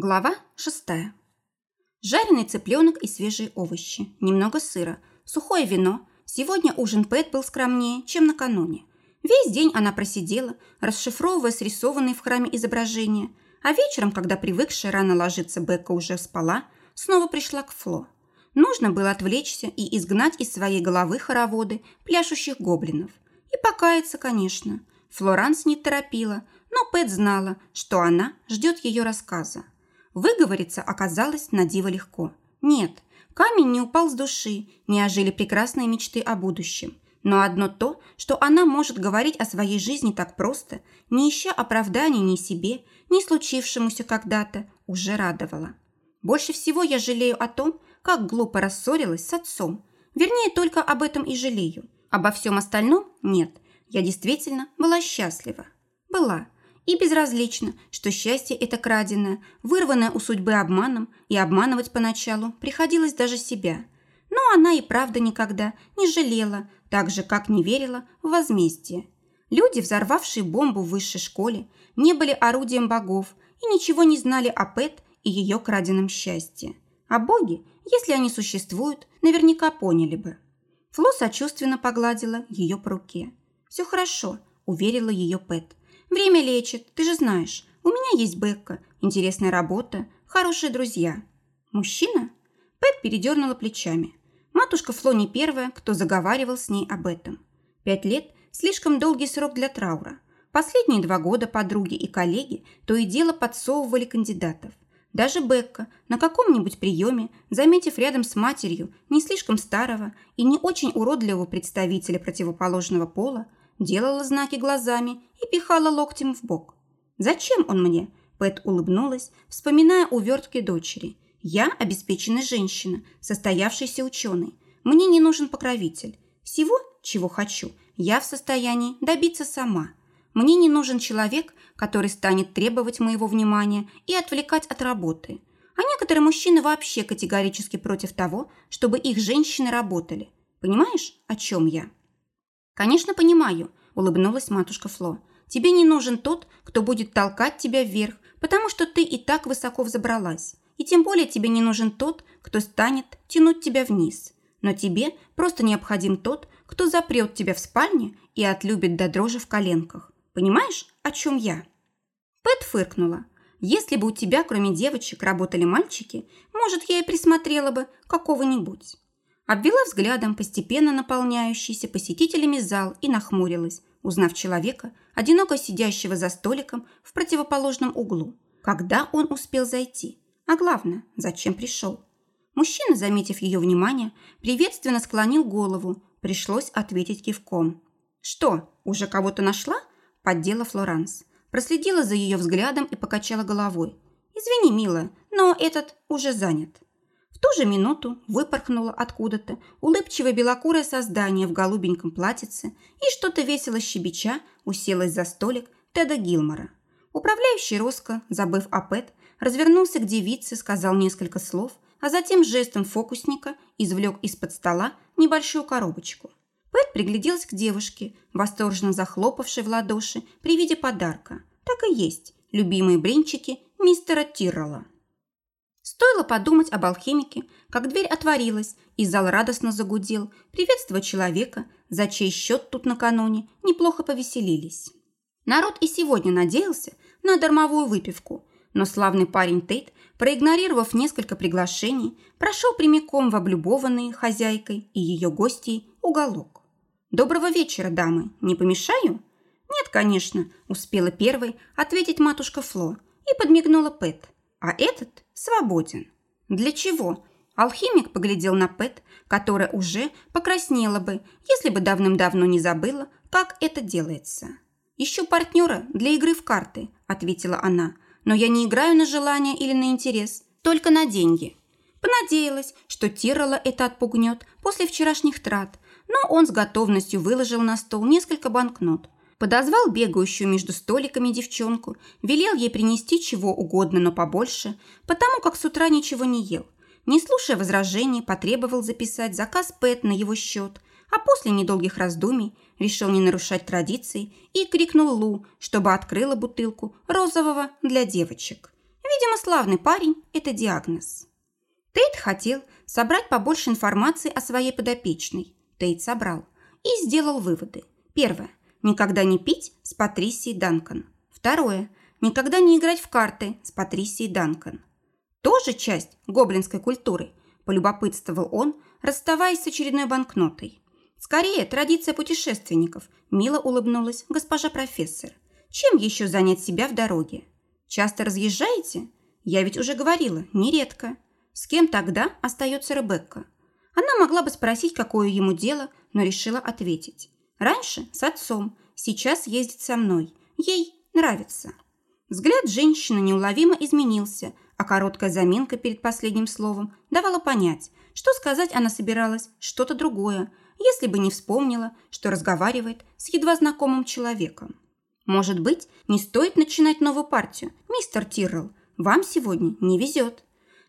Глава шестая. Жареный цыпленок и свежие овощи, немного сыра, сухое вино. Сегодня ужин Пэт был скромнее, чем накануне. Весь день она просидела, расшифровывая срисованные в храме изображения, а вечером, когда привыкшая рано ложиться Бекка уже спала, снова пришла к Фло. Нужно было отвлечься и изгнать из своей головы хороводы пляшущих гоблинов. И покаяться, конечно. Флоранс не торопила, но Пэт знала, что она ждет ее рассказа. Выговориться оказалось на диво легко. Нет, камень не упал с души, не ожили прекрасные мечты о будущем. Но одно то, что она может говорить о своей жизни так просто, не ища оправданий ни себе, ни случившемуся когда-то, уже радовало. Больше всего я жалею о том, как глупо рассорилась с отцом. Вернее, только об этом и жалею. Обо всем остальном нет. Я действительно была счастлива. Была и безразлично, что счастье это краденое, вырванное у судьбы обманом, и обманывать поначалу приходилось даже себя. Но она и правда никогда не жалела, так же, как не верила в возмездие. Люди, взорвавшие бомбу в высшей школе, не были орудием богов и ничего не знали о Пэт и ее краденом счастье. А боги, если они существуют, наверняка поняли бы. Фло сочувственно погладила ее по руке. «Все хорошо», – уверила ее Пэт. Время лечит, ты же знаешь. У меня есть Бекка, интересная работа, хорошие друзья. Мужчина? Пэт передернула плечами. Матушка Фло не первая, кто заговаривал с ней об этом. Пять лет – слишком долгий срок для траура. Последние два года подруги и коллеги то и дело подсовывали кандидатов. Даже Бекка на каком-нибудь приеме, заметив рядом с матерью не слишком старого и не очень уродливого представителя противоположного пола, делала знаки глазами и пихала локтем в бок. «Зачем он мне?» Пэт улыбнулась, вспоминая увертки дочери. «Я обеспеченная женщина, состоявшийся ученый. Мне не нужен покровитель. Всего, чего хочу, я в состоянии добиться сама. Мне не нужен человек, который станет требовать моего внимания и отвлекать от работы. А некоторые мужчины вообще категорически против того, чтобы их женщины работали. Понимаешь, о чем я?» «Конечно, понимаю», – улыбнулась матушка Фло. «Тебе не нужен тот, кто будет толкать тебя вверх, потому что ты и так высоко взобралась. И тем более тебе не нужен тот, кто станет тянуть тебя вниз. Но тебе просто необходим тот, кто запрет тебя в спальне и отлюбит до дрожи в коленках. Понимаешь, о чем я?» Пэт фыркнула. «Если бы у тебя, кроме девочек, работали мальчики, может, я и присмотрела бы какого-нибудь». Обвела взглядом постепенно наполняющийся посетителями зал и нахмурилась, узнав человека, одиноко сидящего за столиком в противоположном углу. Когда он успел зайти? А главное, зачем пришел? Мужчина, заметив ее внимание, приветственно склонил голову. Пришлось ответить кивком. «Что, уже кого-то нашла?» – поддела Флоранс. Проследила за ее взглядом и покачала головой. «Извини, милая, но этот уже занят». Ту же минуту выпорхнуло откуда-то улыбчивое белокурое создание в голубеньком платьице и что-то весело щебеча уселось за столик Теда Гилмора. Управляющий Роско, забыв о Пэт, развернулся к девице, сказал несколько слов, а затем жестом фокусника извлек из-под стола небольшую коробочку. Пэт пригляделась к девушке, восторженно захлопавшей в ладоши при виде подарка. Так и есть, любимые блинчики мистера Тиррелла. Стоило подумать об алхимике, как дверь отворилась, и зал радостно загудел, приветствуя человека, за чей счет тут накануне неплохо повеселились. Народ и сегодня надеялся на дармовую выпивку, но славный парень Тейт, проигнорировав несколько приглашений, прошел прямиком в облюбованный хозяйкой и ее гостьей уголок. «Доброго вечера, дамы, не помешаю?» «Нет, конечно», – успела первой ответить матушка Фло и подмигнула Пэт – а этот свободен. Для чего? Алхимик поглядел на Пэт, которая уже покраснела бы, если бы давным-давно не забыла, как это делается. «Ищу партнера для игры в карты», – ответила она. «Но я не играю на желание или на интерес, только на деньги». Понадеялась, что Тиррелла это отпугнет после вчерашних трат, но он с готовностью выложил на стол несколько банкнот, Подозвал бегающую между столиками девчонку, велел ей принести чего угодно, но побольше, потому как с утра ничего не ел. Не слушая возражений, потребовал записать заказ Пэт на его счет, а после недолгих раздумий решил не нарушать традиций и крикнул Лу, чтобы открыла бутылку розового для девочек. Видимо, славный парень – это диагноз. Тейт хотел собрать побольше информации о своей подопечной. Тейт собрал и сделал выводы. Первое. Никогда не пить с Патрисией Данкан. Второе. Никогда не играть в карты с Патрисией Данкан. Тоже часть гоблинской культуры, полюбопытствовал он, расставаясь с очередной банкнотой. Скорее, традиция путешественников, мило улыбнулась госпожа профессор. Чем еще занять себя в дороге? Часто разъезжаете? Я ведь уже говорила, нередко. С кем тогда остается Ребекка? Она могла бы спросить, какое ему дело, но решила ответить. Раньше с отцом, сейчас ездит со мной. Ей нравится. Взгляд женщины неуловимо изменился, а короткая заминка перед последним словом давала понять, что сказать она собиралась что-то другое, если бы не вспомнила, что разговаривает с едва знакомым человеком. Может быть, не стоит начинать новую партию, мистер Тиррелл. Вам сегодня не везет.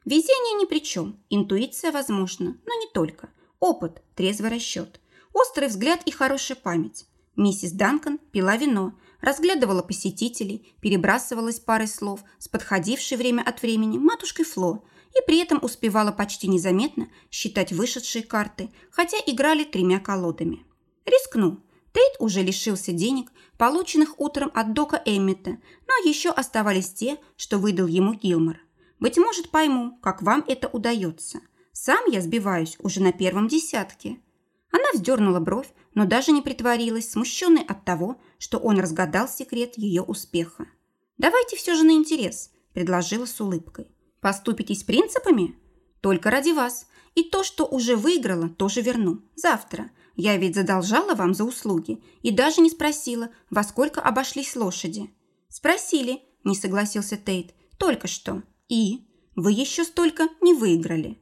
Везение ни при чем, интуиция возможна, но не только. Опыт, трезвый расчет, острый взгляд и хорошая память. Миссис Данкан пила вино, разглядывала посетителей, перебрасывалась парой слов с подходившей время от времени матушкой Фло и при этом успевала почти незаметно считать вышедшие карты, хотя играли тремя колодами. Рискну. Тейт уже лишился денег, полученных утром от Дока Эммета, но еще оставались те, что выдал ему Гилмор. Быть может, пойму, как вам это удается. Сам я сбиваюсь уже на первом десятке». Она вздернула бровь, но даже не притворилась, смущенной от того, что он разгадал секрет ее успеха. «Давайте все же на интерес», – предложила с улыбкой. «Поступитесь принципами? Только ради вас. И то, что уже выиграла, тоже верну. Завтра. Я ведь задолжала вам за услуги и даже не спросила, во сколько обошлись лошади». «Спросили», – не согласился Тейт. «Только что. И? Вы еще столько не выиграли».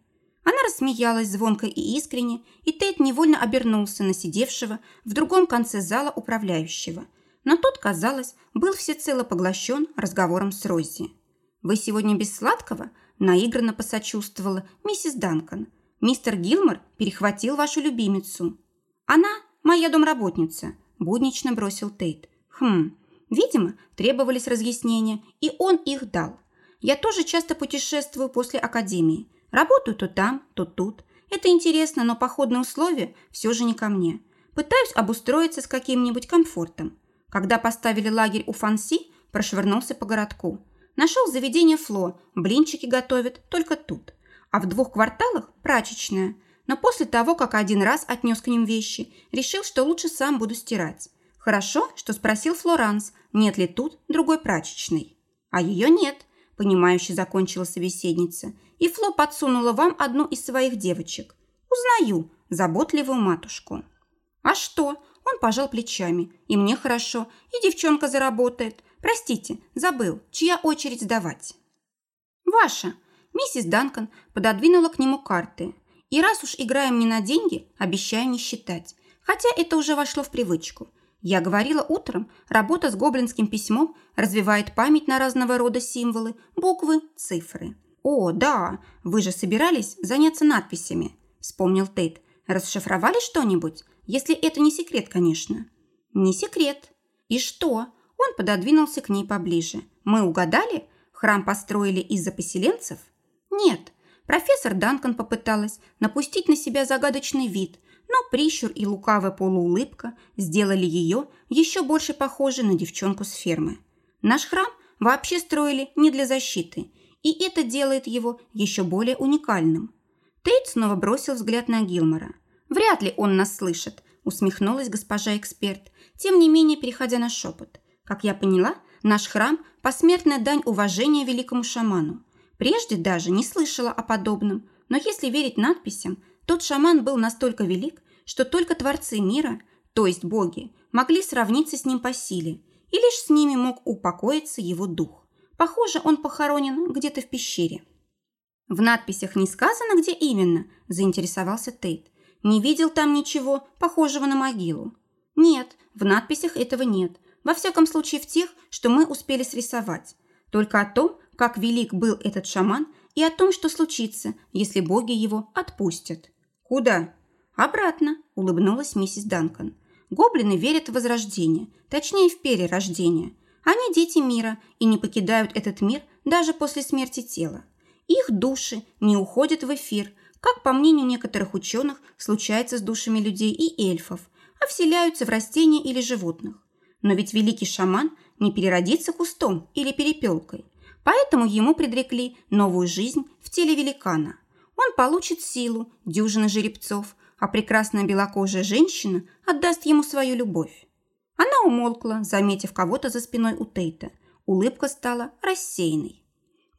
Рассмеялась звонко и искренне, и Тейт невольно обернулся на сидевшего в другом конце зала управляющего. Но тот, казалось, был всецело поглощен разговором с Рози. «Вы сегодня без сладкого?» – наигранно посочувствовала миссис Данкан. «Мистер Гилмор перехватил вашу любимицу». «Она моя домработница», – буднично бросил Тейт. «Хм, видимо, требовались разъяснения, и он их дал. Я тоже часто путешествую после академии. Работаю то там, то тут. Это интересно, но походные условия все же не ко мне. Пытаюсь обустроиться с каким-нибудь комфортом. Когда поставили лагерь у Фанси, прошвырнулся по городку. Нашел заведение Фло, блинчики готовят только тут. А в двух кварталах прачечная. Но после того, как один раз отнес к ним вещи, решил, что лучше сам буду стирать. Хорошо, что спросил Флоранс, нет ли тут другой прачечной. А ее нет понимающе закончила собеседница, и Фло подсунула вам одну из своих девочек. Узнаю заботливую матушку. А что? Он пожал плечами. И мне хорошо, и девчонка заработает. Простите, забыл, чья очередь сдавать? Ваша. Миссис Данкан пододвинула к нему карты. И раз уж играем не на деньги, обещаю не считать. Хотя это уже вошло в привычку. Я говорила утром, работа с гоблинским письмом развивает память на разного рода символы, буквы, цифры. «О, да, вы же собирались заняться надписями», – вспомнил Тейт. «Расшифровали что-нибудь? Если это не секрет, конечно». «Не секрет». «И что?» Он пододвинулся к ней поближе. «Мы угадали? Храм построили из-за поселенцев?» «Нет». Профессор Данкан попыталась напустить на себя загадочный вид – но прищур и лукавая полуулыбка сделали ее еще больше похожей на девчонку с фермы. Наш храм вообще строили не для защиты, и это делает его еще более уникальным. Тейт снова бросил взгляд на Гилмора. «Вряд ли он нас слышит», – усмехнулась госпожа эксперт, тем не менее переходя на шепот. «Как я поняла, наш храм – посмертная дань уважения великому шаману. Прежде даже не слышала о подобном, но если верить надписям, тот шаман был настолько велик, что только творцы мира, то есть боги, могли сравниться с ним по силе, и лишь с ними мог упокоиться его дух. Похоже, он похоронен где-то в пещере. В надписях не сказано, где именно, заинтересовался Тейт. Не видел там ничего похожего на могилу. Нет, в надписях этого нет. Во всяком случае, в тех, что мы успели срисовать. Только о том, как велик был этот шаман, и о том, что случится, если боги его отпустят. «Куда?» «Обратно», – улыбнулась миссис Данкан. «Гоблины верят в возрождение, точнее, в перерождение. Они дети мира и не покидают этот мир даже после смерти тела. Их души не уходят в эфир, как, по мнению некоторых ученых, случается с душами людей и эльфов, а вселяются в растения или животных. Но ведь великий шаман не переродится кустом или перепелкой, поэтому ему предрекли новую жизнь в теле великана. Он получит силу дюжины жеребцов, а прекрасная белокожая женщина отдаст ему свою любовь. Она умолкла, заметив кого-то за спиной у Тейта. Улыбка стала рассеянной.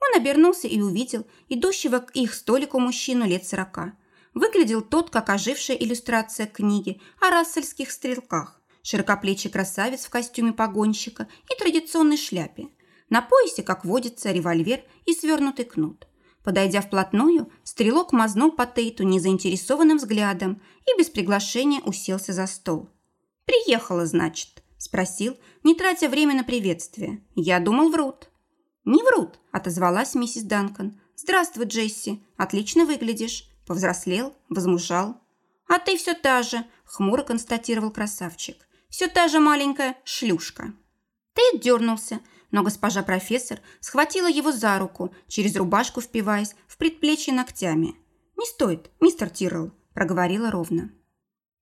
Он обернулся и увидел идущего к их столику мужчину лет сорока. Выглядел тот, как ожившая иллюстрация книги о рассельских стрелках. Широкоплечий красавец в костюме погонщика и традиционной шляпе. На поясе, как водится, револьвер и свернутый кнут. Подойдя вплотную, стрелок мазнул по Тейту незаинтересованным взглядом и без приглашения уселся за стол. «Приехала, значит?» – спросил, не тратя время на приветствие. «Я думал, врут». «Не врут», – отозвалась миссис Данкан. «Здравствуй, Джесси. Отлично выглядишь. Повзрослел, возмужал». «А ты все та же», – хмуро констатировал красавчик. «Все та же маленькая шлюшка». Тейт дернулся, но госпожа профессор схватила его за руку, через рубашку впиваясь в предплечье ногтями. «Не стоит, мистер Тиррелл», – проговорила ровно.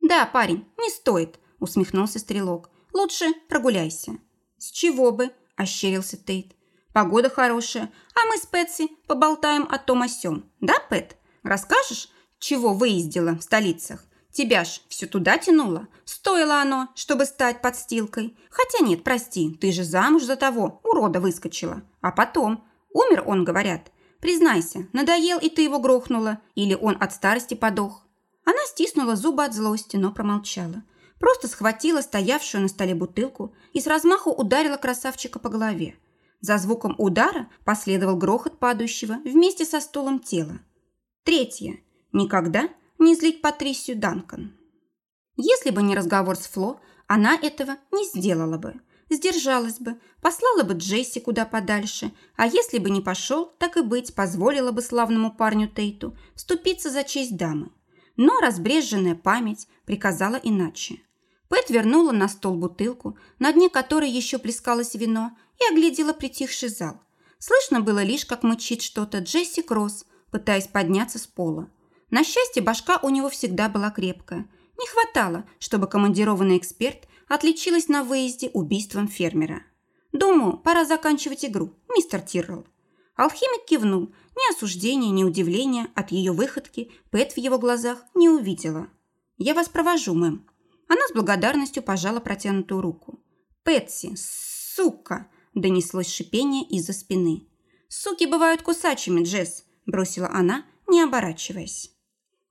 «Да, парень, не стоит», – усмехнулся стрелок. «Лучше прогуляйся». «С чего бы?» – ощерился Тейт. Погода хорошая, а мы с Пэтси поболтаем о том о сём. Да, Пэт? Расскажешь, чего выездила в столицах? Тебя ж все туда тянуло. Стоило оно, чтобы стать подстилкой. Хотя нет, прости, ты же замуж за того урода выскочила. А потом, умер он, говорят. Признайся, надоел и ты его грохнула, или он от старости подох. Она стиснула зубы от злости, но промолчала. Просто схватила стоявшую на столе бутылку и с размаху ударила красавчика по голове. За звуком удара последовал грохот падающего вместе со стулом тела. Третье. Никогда не злить Патрисию Данкан. Если бы не разговор с Фло, она этого не сделала бы. Сдержалась бы, послала бы Джесси куда подальше, а если бы не пошел, так и быть, позволила бы славному парню Тейту вступиться за честь дамы. Но разбреженная память приказала иначе. Пэт вернула на стол бутылку, на дне которой еще плескалось вино, и оглядела притихший зал. Слышно было лишь, как мычит что-то Джесси Кросс, пытаясь подняться с пола. На счастье, башка у него всегда была крепкая. Не хватало, чтобы командированный эксперт отличилась на выезде убийством фермера. «Думаю, пора заканчивать игру, мистер Тиррелл». Алхимик кивнул. Ни осуждения, ни удивления от ее выходки Пэт в его глазах не увидела. «Я вас провожу, мэм». Она с благодарностью пожала протянутую руку. «Пэтси, сука!» Донеслось шипение из-за спины. «Суки бывают кусачими, Джесс», – бросила она, не оборачиваясь.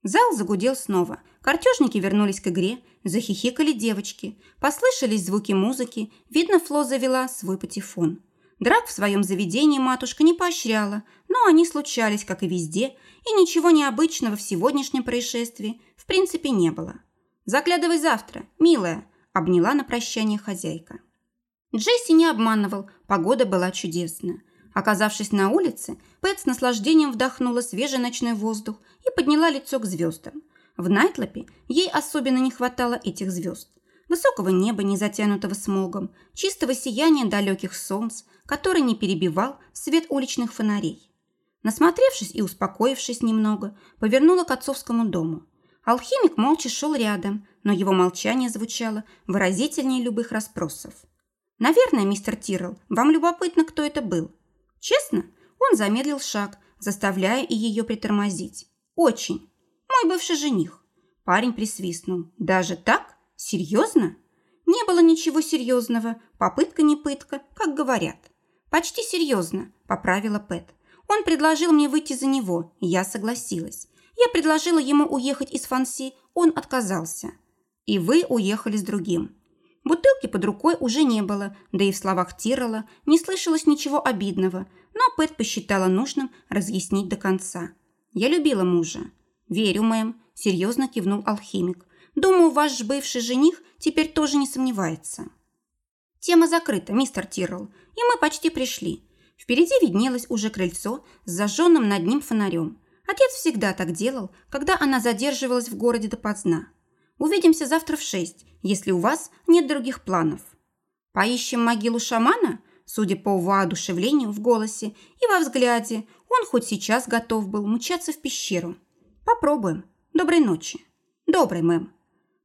Зал загудел снова. Картежники вернулись к игре, захихикали девочки. Послышались звуки музыки, видно, Фло завела свой патефон. Драк в своем заведении матушка не поощряла, но они случались, как и везде, и ничего необычного в сегодняшнем происшествии в принципе не было. «Заглядывай завтра, милая», – обняла на прощание хозяйка. Джесси не обманывал, погода была чудесная. Оказавшись на улице, Пэт с наслаждением вдохнула свежий ночной воздух подняла лицо к звездам. В Найтлопе ей особенно не хватало этих звезд. Высокого неба, не затянутого смогом, чистого сияния далеких солнц, который не перебивал свет уличных фонарей. Насмотревшись и успокоившись немного, повернула к отцовскому дому. Алхимик молча шел рядом, но его молчание звучало выразительнее любых расспросов. Наверное, мистер Тиррелл, вам любопытно, кто это был. Честно, он замедлил шаг, заставляя и ее притормозить. Очень. Мой бывший жених. Парень присвистнул. Даже так? Серьезно? Не было ничего серьезного. Попытка не пытка, как говорят. Почти серьезно, поправила Пэт. Он предложил мне выйти за него, я согласилась. Я предложила ему уехать из Фанси, он отказался. И вы уехали с другим. Бутылки под рукой уже не было, да и в словах Тирола не слышалось ничего обидного, но Пэт посчитала нужным разъяснить до конца. «Я любила мужа». «Верю, мэм», – серьезно кивнул алхимик. «Думаю, ваш бывший жених теперь тоже не сомневается». «Тема закрыта, мистер Тиррелл, и мы почти пришли. Впереди виднелось уже крыльцо с зажженным над ним фонарем. Отец всегда так делал, когда она задерживалась в городе допоздна. Увидимся завтра в шесть, если у вас нет других планов. Поищем могилу шамана? Судя по воодушевлению в голосе и во взгляде, он хоть сейчас готов был мчаться в пещеру. «Попробуем. Доброй ночи». «Доброй, мэм».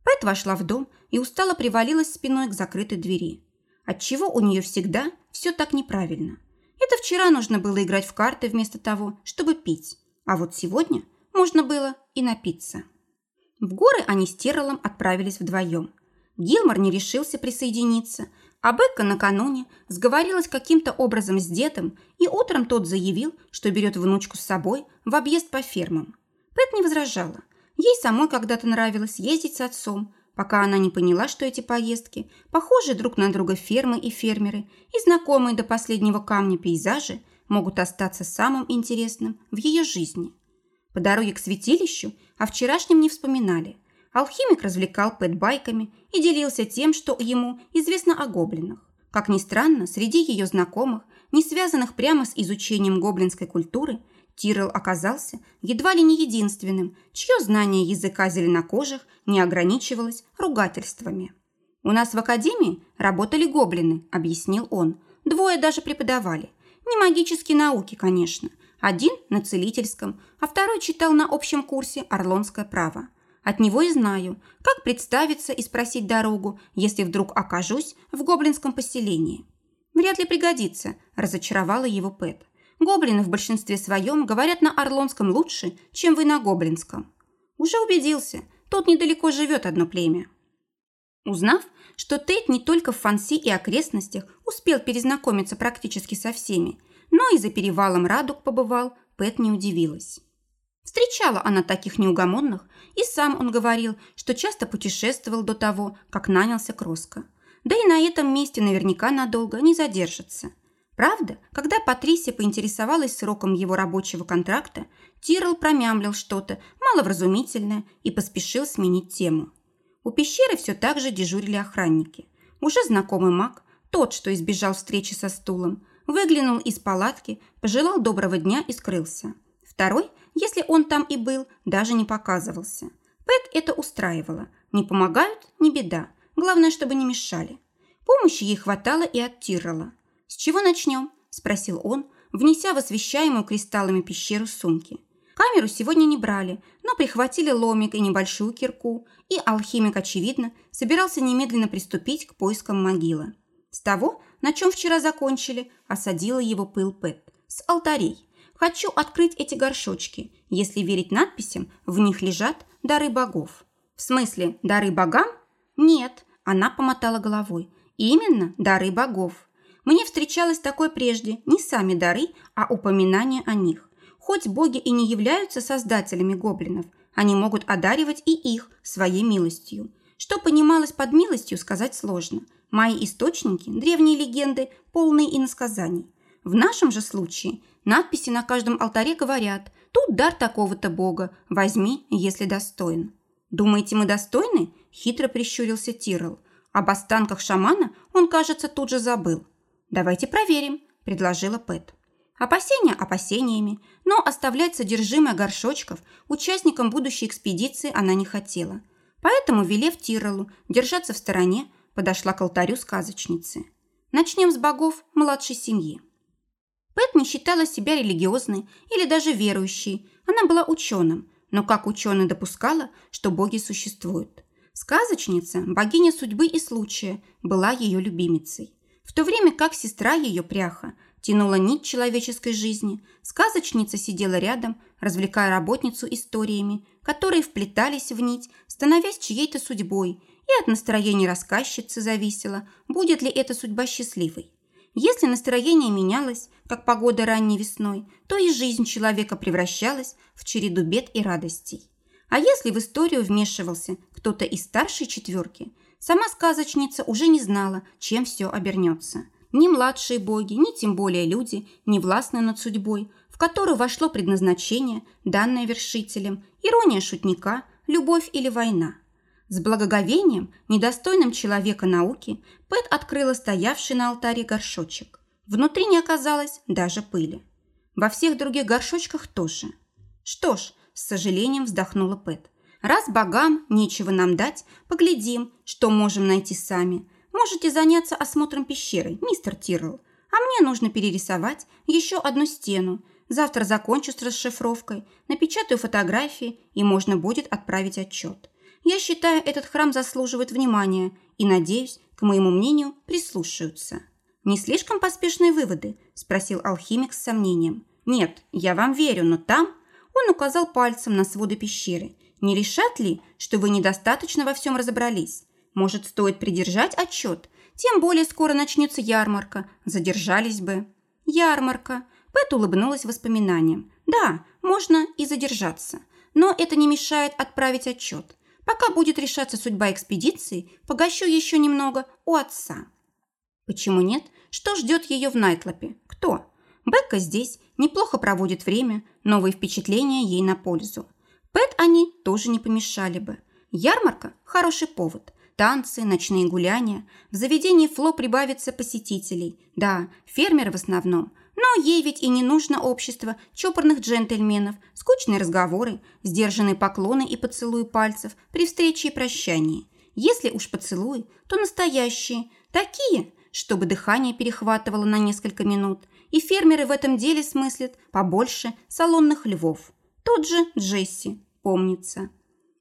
Пэт вошла в дом и устало привалилась спиной к закрытой двери. Отчего у нее всегда все так неправильно? Это вчера нужно было играть в карты вместо того, чтобы пить. А вот сегодня можно было и напиться. В горы они с Терлом отправились вдвоем. Гилмор не решился присоединиться, а Бекка накануне сговорилась каким-то образом с дедом, и утром тот заявил, что берет внучку с собой в объезд по фермам. Пэт не возражала. Ей самой когда-то нравилось ездить с отцом, пока она не поняла, что эти поездки, похожие друг на друга фермы и фермеры, и знакомые до последнего камня пейзажи, могут остаться самым интересным в ее жизни. По дороге к святилищу о вчерашнем не вспоминали. Алхимик развлекал Пэт байками и делился тем, что ему известно о гоблинах. Как ни странно, среди ее знакомых, не связанных прямо с изучением гоблинской культуры, Тирел оказался едва ли не единственным, чье знание языка зеленокожих не ограничивалось ругательствами. «У нас в академии работали гоблины», – объяснил он. «Двое даже преподавали. Не магические науки, конечно. Один на целительском, а второй читал на общем курсе «Орлонское право». От него и знаю, как представиться и спросить дорогу, если вдруг окажусь в гоблинском поселении. Вряд ли пригодится, разочаровала его Пэт. Гоблины в большинстве своем говорят на орлонском лучше, чем вы на гоблинском. Уже убедился, тут недалеко живет одно племя. Узнав, что Тейт не только в Фанси и окрестностях успел перезнакомиться практически со всеми, но и за перевалом Радуг побывал, Пэт не удивилась. Встречала она таких неугомонных, и сам он говорил, что часто путешествовал до того, как нанялся Кроско. Да и на этом месте наверняка надолго не задержится. Правда, когда Патрисия поинтересовалась сроком его рабочего контракта, Тирл промямлил что-то маловразумительное и поспешил сменить тему. У пещеры все так же дежурили охранники. Уже знакомый маг, тот, что избежал встречи со стулом, выглянул из палатки, пожелал доброго дня и скрылся. Второй, если он там и был, даже не показывался. Пэт это устраивало. Не помогают – не беда. Главное, чтобы не мешали. Помощи ей хватало и от Тиррелла. «С чего начнем?» – спросил он, внеся в освещаемую кристаллами пещеру сумки. Камеру сегодня не брали, но прихватили ломик и небольшую кирку, и алхимик, очевидно, собирался немедленно приступить к поискам могилы. С того, на чем вчера закончили, осадила его пыл Пэт. С алтарей. Хочу открыть эти горшочки. Если верить надписям, в них лежат дары богов. В смысле, дары богам? Нет, она помотала головой. Именно дары богов. Мне встречалось такое прежде, не сами дары, а упоминания о них. Хоть боги и не являются создателями гоблинов, они могут одаривать и их своей милостью. Что понималось под милостью, сказать сложно – Мои источники – древние легенды, полные иносказаний. В нашем же случае надписи на каждом алтаре говорят «Тут дар такого-то бога, возьми, если достоин». «Думаете, мы достойны?» – хитро прищурился Тирл. Об останках шамана он, кажется, тут же забыл. «Давайте проверим», – предложила Пэт. Опасения опасениями, но оставлять содержимое горшочков участникам будущей экспедиции она не хотела. Поэтому, велев Тиролу держаться в стороне, подошла к алтарю сказочницы. Начнем с богов младшей семьи. Пэт не считала себя религиозной или даже верующей. Она была ученым, но как ученый допускала, что боги существуют. Сказочница, богиня судьбы и случая, была ее любимицей. В то время как сестра ее, пряха, тянула нить человеческой жизни, сказочница сидела рядом, развлекая работницу историями, которые вплетались в нить, становясь чьей-то судьбой и от настроения рассказчицы зависело, будет ли эта судьба счастливой. Если настроение менялось, как погода ранней весной, то и жизнь человека превращалась в череду бед и радостей. А если в историю вмешивался кто-то из старшей четверки, сама сказочница уже не знала, чем все обернется. Ни младшие боги, ни тем более люди не властны над судьбой, в которую вошло предназначение, данное вершителем, ирония шутника, любовь или война. С благоговением, недостойным человека науки, Пэт открыла стоявший на алтаре горшочек. Внутри не оказалось даже пыли. Во всех других горшочках тоже. Что ж, с сожалением вздохнула Пэт. Раз богам нечего нам дать, поглядим, что можем найти сами. Можете заняться осмотром пещеры, мистер Тирл. А мне нужно перерисовать еще одну стену. Завтра закончу с расшифровкой, напечатаю фотографии, и можно будет отправить отчет. Я считаю, этот храм заслуживает внимания и, надеюсь, к моему мнению прислушаются. «Не слишком поспешные выводы?» – спросил алхимик с сомнением. «Нет, я вам верю, но там...» Он указал пальцем на своды пещеры. «Не решат ли, что вы недостаточно во всем разобрались? Может, стоит придержать отчет? Тем более скоро начнется ярмарка. Задержались бы». «Ярмарка». Пэт улыбнулась воспоминаниям. «Да, можно и задержаться. Но это не мешает отправить отчет. Пока будет решаться судьба экспедиции, погощу еще немного у отца». Почему нет? Что ждет ее в Найтлопе? Кто? Бекка здесь, неплохо проводит время, новые впечатления ей на пользу. Пэт они тоже не помешали бы. Ярмарка – хороший повод. Танцы, ночные гуляния. В заведении Фло прибавится посетителей. Да, фермеры в основном. Но ей ведь и не нужно общество чопорных джентльменов, скучные разговоры, сдержанные поклоны и поцелуи пальцев при встрече и прощании. Если уж поцелуи, то настоящие, такие, чтобы дыхание перехватывало на несколько минут, и фермеры в этом деле смыслят побольше салонных львов. Тот же Джесси, помнится.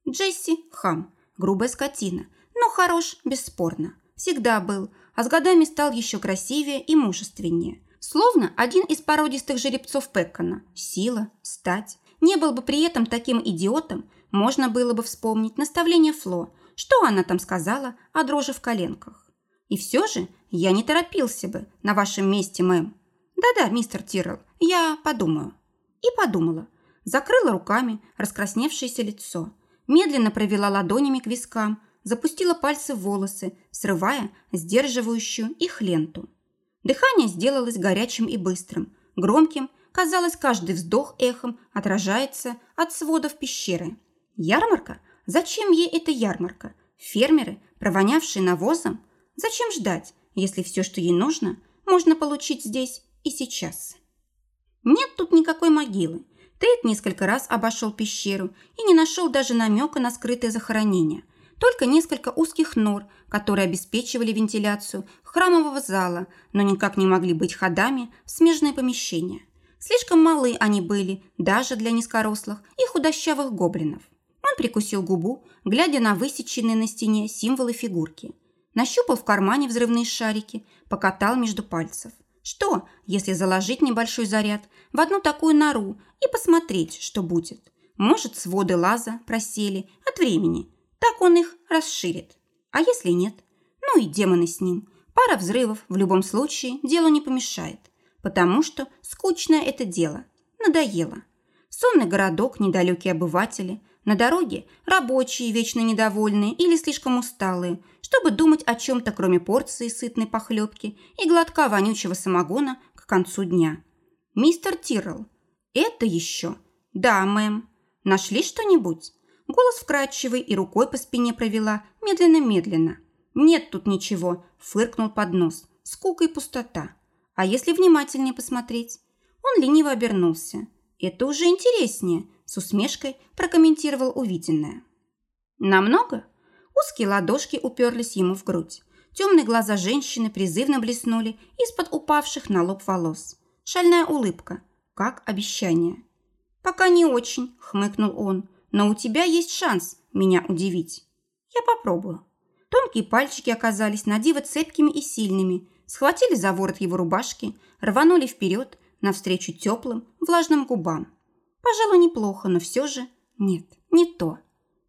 Джесси – хам, грубая скотина, но хорош, бесспорно. Всегда был, а с годами стал еще красивее и мужественнее. Словно один из породистых жеребцов Пеккона. Сила, стать. Не был бы при этом таким идиотом, можно было бы вспомнить наставление Фло, что она там сказала о дрожи в коленках. И все же я не торопился бы на вашем месте, мэм. Да-да, мистер Тиррелл, я подумаю. И подумала. Закрыла руками раскрасневшееся лицо. Медленно провела ладонями к вискам, запустила пальцы в волосы, срывая сдерживающую их ленту. Дыхание сделалось горячим и быстрым, громким, казалось, каждый вздох эхом отражается от сводов пещеры. Ярмарка? Зачем ей эта ярмарка? Фермеры, провонявшие навозом? Зачем ждать, если все, что ей нужно, можно получить здесь и сейчас? Нет тут никакой могилы. Тейт несколько раз обошел пещеру и не нашел даже намека на скрытое захоронение. Только несколько узких нор, которые обеспечивали вентиляцию храмового зала, но никак не могли быть ходами в смежные помещения. Слишком малы они были даже для низкорослых и худощавых гоблинов. Он прикусил губу, глядя на высеченные на стене символы фигурки – Нащупал в кармане взрывные шарики, покатал между пальцев. Что, если заложить небольшой заряд в одну такую нору и посмотреть, что будет? Может, своды лаза просели от времени. Так он их расширит. А если нет? Ну и демоны с ним. Пара взрывов в любом случае делу не помешает. Потому что скучное это дело. Надоело. Сонный городок, недалекие обыватели, на дороге рабочие, вечно недовольные или слишком усталые, чтобы думать о чем-то, кроме порции сытной похлебки и глотка вонючего самогона к концу дня. «Мистер Тиррелл, это еще?» «Да, мэм». «Нашли что-нибудь?» Голос вкрадчивый и рукой по спине провела, медленно-медленно. «Нет тут ничего», – фыркнул под нос. «Скука и пустота. А если внимательнее посмотреть?» Он лениво обернулся. «Это уже интереснее», с усмешкой прокомментировал увиденное. «Намного?» Узкие ладошки уперлись ему в грудь. Темные глаза женщины призывно блеснули из-под упавших на лоб волос. Шальная улыбка, как обещание. «Пока не очень», – хмыкнул он, – «но у тебя есть шанс меня удивить. Я попробую». Тонкие пальчики оказались на диво цепкими и сильными, схватили за ворот его рубашки, рванули вперед, навстречу теплым, влажным губам. Пожалуй, неплохо, но все же нет, не то.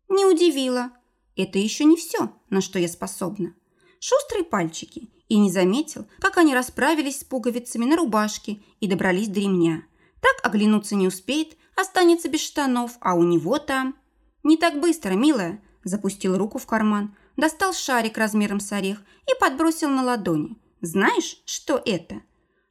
Не удивило. Это еще не все, на что я способна. Шустрые пальчики. И не заметил, как они расправились с пуговицами на рубашке и добрались до ремня. Так оглянуться не успеет, останется без штанов, а у него там... «Не так быстро, милая», – запустил руку в карман, достал шарик размером с орех и подбросил на ладони. «Знаешь, что это?»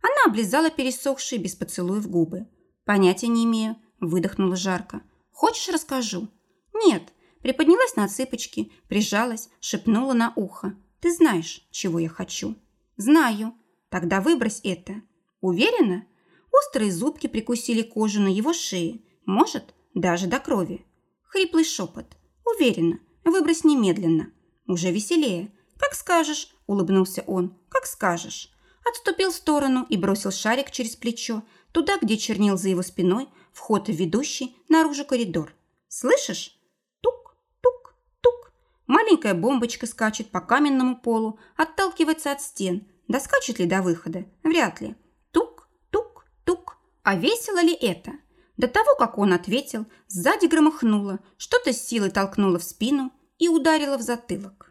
Она облизала пересохшие без поцелуев губы. «Понятия не имею. Выдохнула жарко. «Хочешь, расскажу?» «Нет». Приподнялась на цыпочки, прижалась, шепнула на ухо. «Ты знаешь, чего я хочу?» «Знаю. Тогда выбрось это». «Уверена?» Острые зубки прикусили кожу на его шее. Может, даже до крови. Хриплый шепот. «Уверена. Выбрось немедленно». «Уже веселее. Как скажешь», – улыбнулся он. «Как скажешь». отступил в сторону и бросил шарик через плечо, туда, где чернил за его спиной вход в ведущий наружу коридор. «Слышишь? Тук, тук, тук!» Маленькая бомбочка скачет по каменному полу, отталкивается от стен. Доскачет ли до выхода? Вряд ли. А весело ли это? До того, как он ответил, сзади громыхнуло, что-то с силой толкнуло в спину и ударило в затылок.